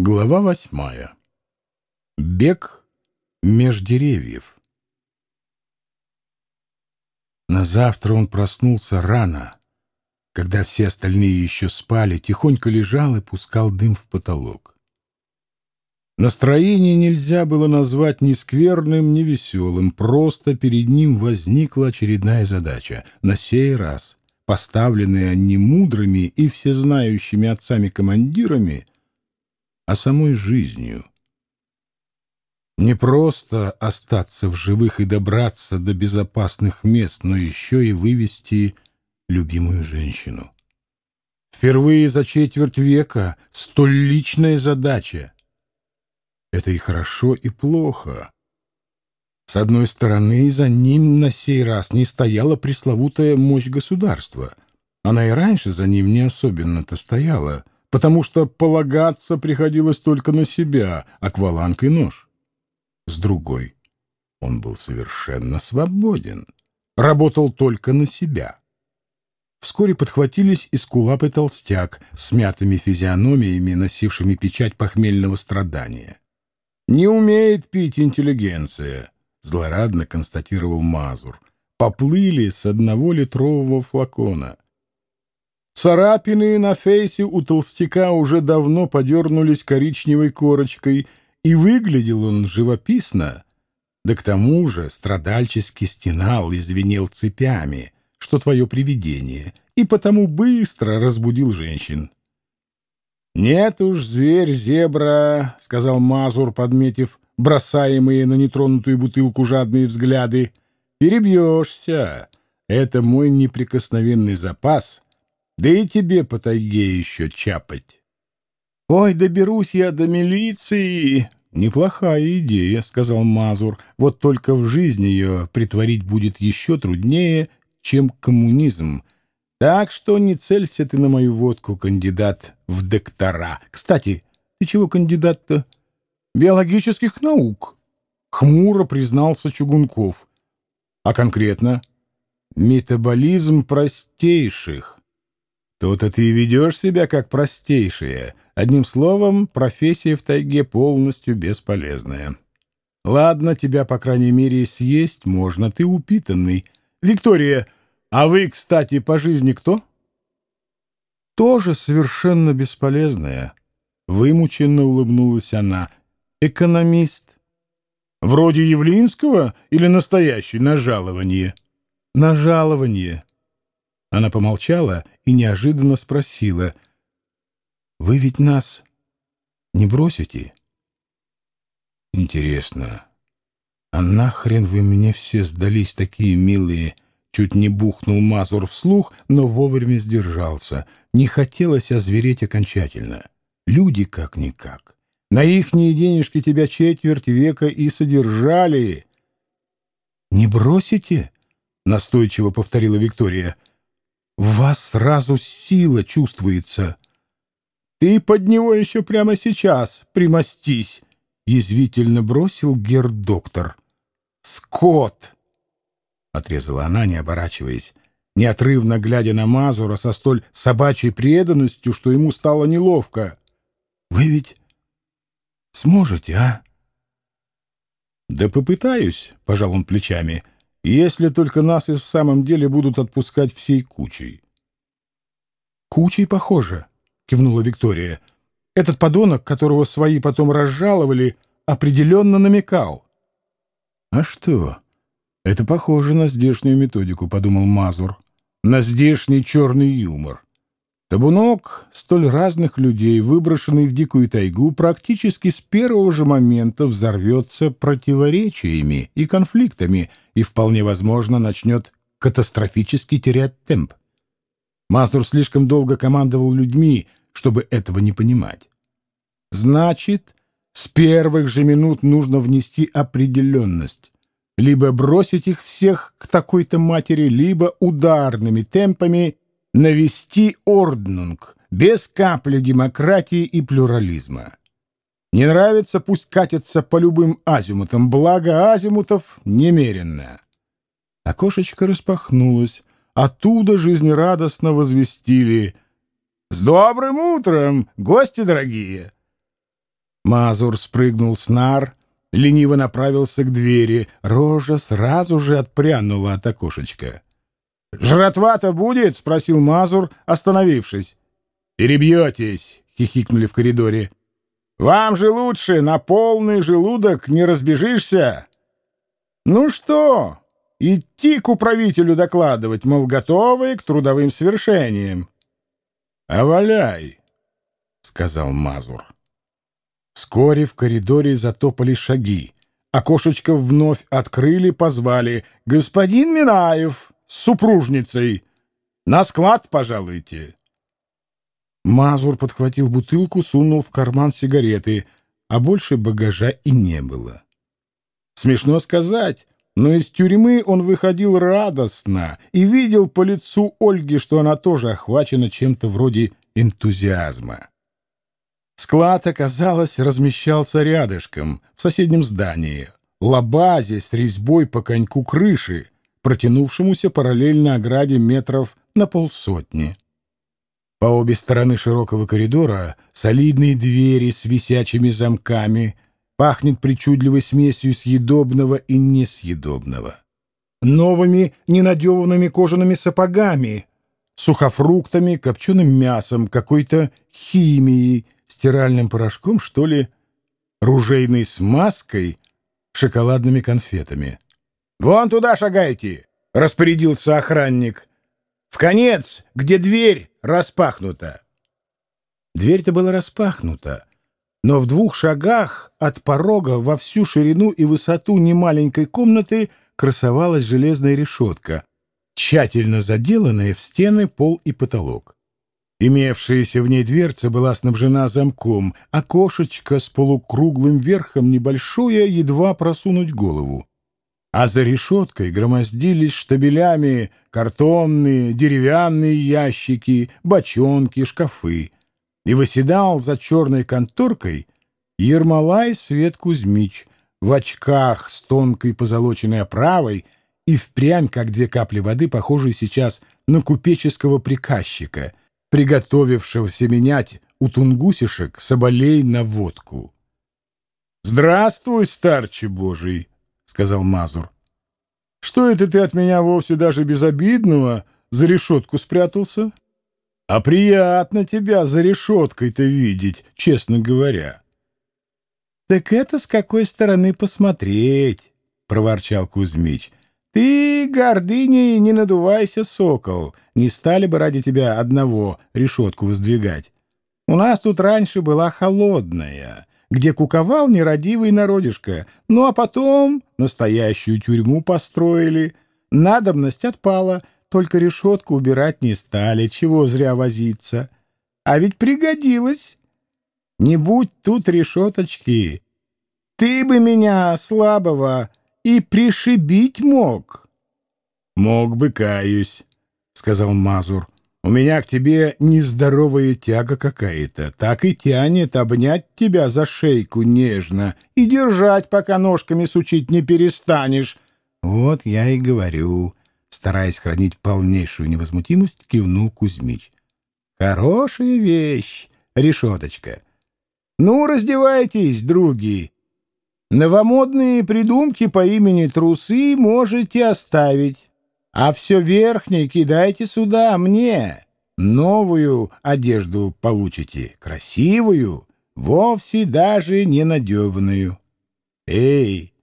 Глава восьмая. Бег меж деревьев. На завтра он проснулся рано, когда все остальные еще спали, тихонько лежал и пускал дым в потолок. Настроение нельзя было назвать ни скверным, ни веселым, просто перед ним возникла очередная задача. На сей раз, поставленная не мудрыми и всезнающими отцами-командирами, а самой жизнью. Не просто остаться в живых и добраться до безопасных мест, но еще и вывести любимую женщину. Впервые за четверть века столь личная задача. Это и хорошо, и плохо. С одной стороны, за ним на сей раз не стояла пресловутая мощь государства. Она и раньше за ним не особенно-то стояла — потому что полагаться приходилось только на себя, акваланг и нож. С другой, он был совершенно свободен, работал только на себя. Вскоре подхватились и скулап толстяк с мятыми физиономиями, носившими печать похмельного страдания. «Не умеет пить интеллигенция», — злорадно констатировал Мазур. «Поплыли с одного литрового флакона». Царапины на фейсе у толстяка уже давно подернулись коричневой корочкой, и выглядел он живописно, да к тому же страдальчески стенал и звенел цепями, что твое привидение, и потому быстро разбудил женщин. «Нет уж, зверь, зебра», — сказал Мазур, подметив бросаемые на нетронутую бутылку жадные взгляды, — «перебьешься. Это мой неприкосновенный запас» Да и тебе по тайге еще чапать. — Ой, доберусь я до милиции! — Неплохая идея, — сказал Мазур. — Вот только в жизни ее притворить будет еще труднее, чем коммунизм. Так что не целься ты на мою водку, кандидат в доктора. Кстати, ты чего кандидат-то? Биологических наук. Хмуро признался Чугунков. А конкретно? Метаболизм простейших. То-то ты ведешь себя как простейшая. Одним словом, профессия в тайге полностью бесполезная. Ладно, тебя, по крайней мере, съесть можно, ты упитанный. Виктория, а вы, кстати, по жизни кто? Тоже совершенно бесполезная. Вымученно улыбнулась она. Экономист. Вроде Явлинского или настоящий на жалование? На жалование. Она помолчала и неожиданно спросила. «Вы ведь нас не бросите?» «Интересно, а нахрен вы мне все сдались такие милые?» Чуть не бухнул Мазур вслух, но вовремя сдержался. Не хотелось озвереть окончательно. Люди как-никак. На ихние денежки тебя четверть века и содержали. «Не бросите?» — настойчиво повторила Виктория. Вас сразу сила чувствуется. Ты под него еще прямо сейчас примостись, — язвительно бросил гердоктор. Скот! — отрезала она, не оборачиваясь, неотрывно глядя на Мазура со столь собачьей преданностью, что ему стало неловко. — Вы ведь сможете, а? — Да попытаюсь, — пожал он плечами, — если только нас и в самом деле будут отпускать всей кучей. «Кучей, похоже», — кивнула Виктория. «Этот подонок, которого свои потом разжаловали, определенно намекал». «А что? Это похоже на здешнюю методику», — подумал Мазур. «На здешний черный юмор». Табунок столь разных людей, выброшенный в дикую тайгу, практически с первого же момента взорвется противоречиями и конфликтами и, вполне возможно, начнет катастрофически терять темп. Мазур слишком долго командовал людьми, чтобы этого не понимать. Значит, с первых же минут нужно внести определенность. Либо бросить их всех к такой-то матери, либо ударными темпами навести орднунг без капли демократии и плюрализма. Не нравится, пусть катятся по любым азимутам, благо азимутов немерено. Окошечко распахнулось. Оттуда жизнерадостно возвестили «С добрым утром, гости дорогие!» Мазур спрыгнул с нар, лениво направился к двери. Рожа сразу же отпрянула от окошечка. «Жратва-то будет?» — спросил Мазур, остановившись. «Перебьетесь!» — хихикнули в коридоре. «Вам же лучше, на полный желудок не разбежишься!» «Ну что, идти к управителю докладывать, мол, готовы к трудовым свершениям?» «А валяй!» — сказал Мазур. Вскоре в коридоре затопали шаги. Окошечко вновь открыли, позвали. «Господин Минаев с супружницей! На склад пожалуйте!» Мазур подхватил бутылку, сунул в карман сигареты, а больше багажа и не было. Смешно сказать, но из тюрьмы он выходил радостно и видел по лицу Ольги, что она тоже охвачена чем-то вроде энтузиазма. Склад, оказалось, размещался рядышком, в соседнем здании, лабазе с резьбой по коньку крыши, протянувшемуся параллельно ограде метров на полсотни. По обе стороны широкого коридора солидные двери с висячими замками, пахнет причудливой смесью съедобного и несъедобного. Новыми ненадеванными кожаными сапогами, сухофруктами, копченым мясом, какой-то химией — стиральным порошком, что ли, ружейной смазкой, шоколадными конфетами. «Вон туда шагайте!» — распорядился охранник. «В конец, где дверь распахнута!» Дверь-то была распахнута, но в двух шагах от порога во всю ширину и высоту немаленькой комнаты красовалась железная решетка, тщательно заделанная в стены, пол и потолок. Имевшаяся в ней дверца была снабжена замком, окошечко с полукруглым верхом небольшое, едва просунуть голову. А за решеткой громоздились штабелями картонные, деревянные ящики, бочонки, шкафы. И восседал за черной конторкой Ермолай Свет Кузьмич в очках с тонкой позолоченной оправой и впрямь, как две капли воды, похожий сейчас на купеческого приказчика — приготовившегося менять у тунгусишек соболей на водку. «Здравствуй, старче Божий!» — сказал Мазур. «Что это ты от меня вовсе даже безобидного за решетку спрятался? А приятно тебя за решеткой-то видеть, честно говоря». «Так это с какой стороны посмотреть?» — проворчал Кузьмич. «Ты, гордыней, не надувайся, сокол. Не стали бы ради тебя одного решетку воздвигать. У нас тут раньше была холодная, где куковал нерадивый народишко. Ну а потом настоящую тюрьму построили. Надобность отпала, только решетку убирать не стали, чего зря возиться. А ведь пригодилось. Не будь тут решеточки, ты бы меня, слабого, и пришибить мог. — Мог бы, каюсь, — сказал Мазур. — У меня к тебе нездоровая тяга какая-то. Так и тянет обнять тебя за шейку нежно и держать, пока ножками сучить не перестанешь. — Вот я и говорю, — стараясь хранить полнейшую невозмутимость, кивнул Кузьмич. — Хорошая вещь, решеточка. Ну, раздевайтесь, други, Новомодные придумки по имени трусы можете оставить, а все верхнее кидайте сюда, мне. Новую одежду получите, красивую, вовсе даже не надеванную. Эй,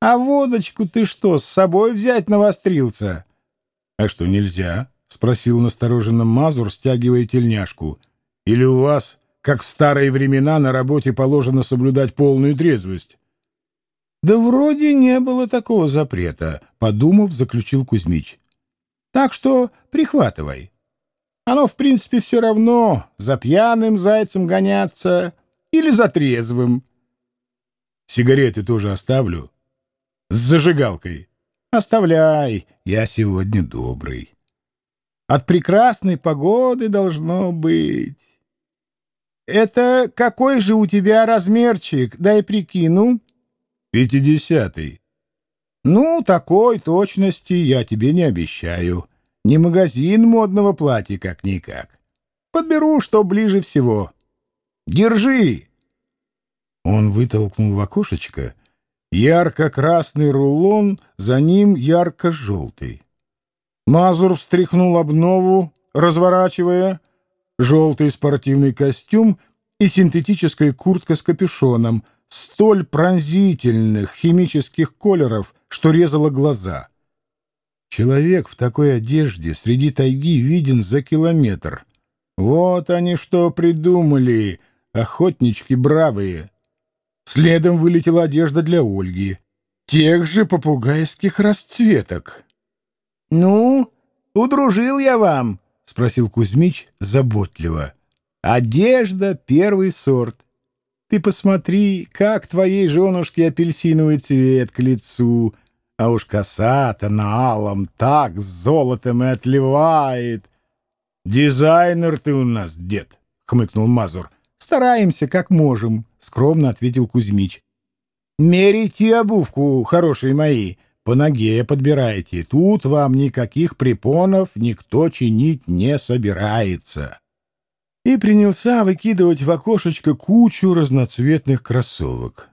а водочку ты что, с собой взять навострился? — А что, нельзя? — спросил настороженно Мазур, стягивая тельняшку. — Или у вас как в старые времена на работе положено соблюдать полную трезвость. Да вроде не было такого запрета, подумав, заключил Кузьмич. Так что прихватывай. Оно, в принципе, все равно, за пьяным зайцем гоняться или за трезвым. Сигареты тоже оставлю. С зажигалкой. Оставляй, я сегодня добрый. От прекрасной погоды должно быть. «Это какой же у тебя размерчик? Дай прикину». «Пятидесятый». «Ну, такой точности я тебе не обещаю. Не магазин модного платья как-никак. Подберу, что ближе всего. Держи!» Он вытолкнул в окошечко ярко-красный рулон, за ним ярко-желтый. Мазур встряхнул обнову, разворачивая желтый спортивный костюм и синтетическая куртка с капюшоном, столь пронзительных химических колеров, что резало глаза. Человек в такой одежде среди тайги виден за километр. Вот они что придумали, охотнички бравые. Следом вылетела одежда для Ольги. Тех же попугайских расцветок. — Ну, удружил я вам, — спросил Кузьмич заботливо. — Одежда первый сорт. Ты посмотри, как твоей женушке апельсиновый цвет к лицу, а уж коса-то на алом так золотом и отливает. — Дизайнер ты у нас, дед, — хмыкнул Мазур. — Стараемся, как можем, — скромно ответил Кузьмич. — Мерите обувку, хорошие мои, по ноге подбирайте. Тут вам никаких препонов никто чинить не собирается. И принялся выкидывать в окошечко кучу разноцветных кроссовок.